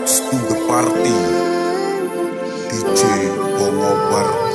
Vibes the party. DJ Bongo Barbar.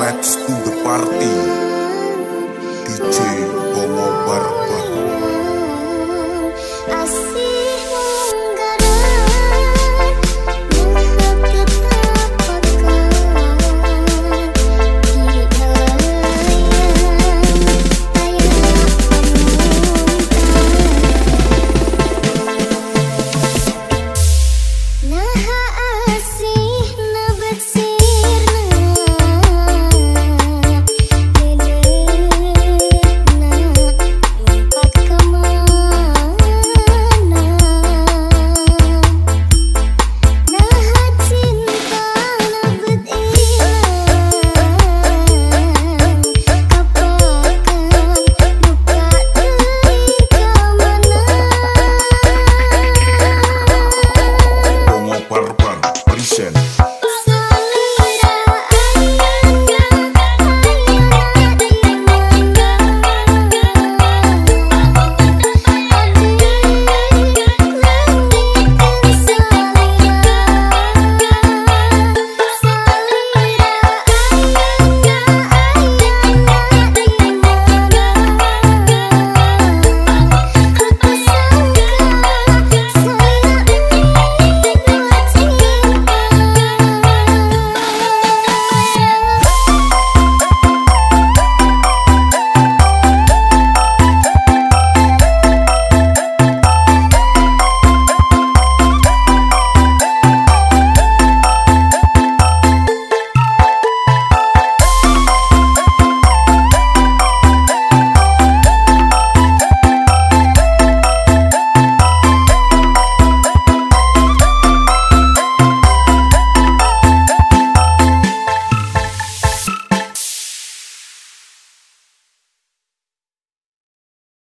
Let's to the party. DJ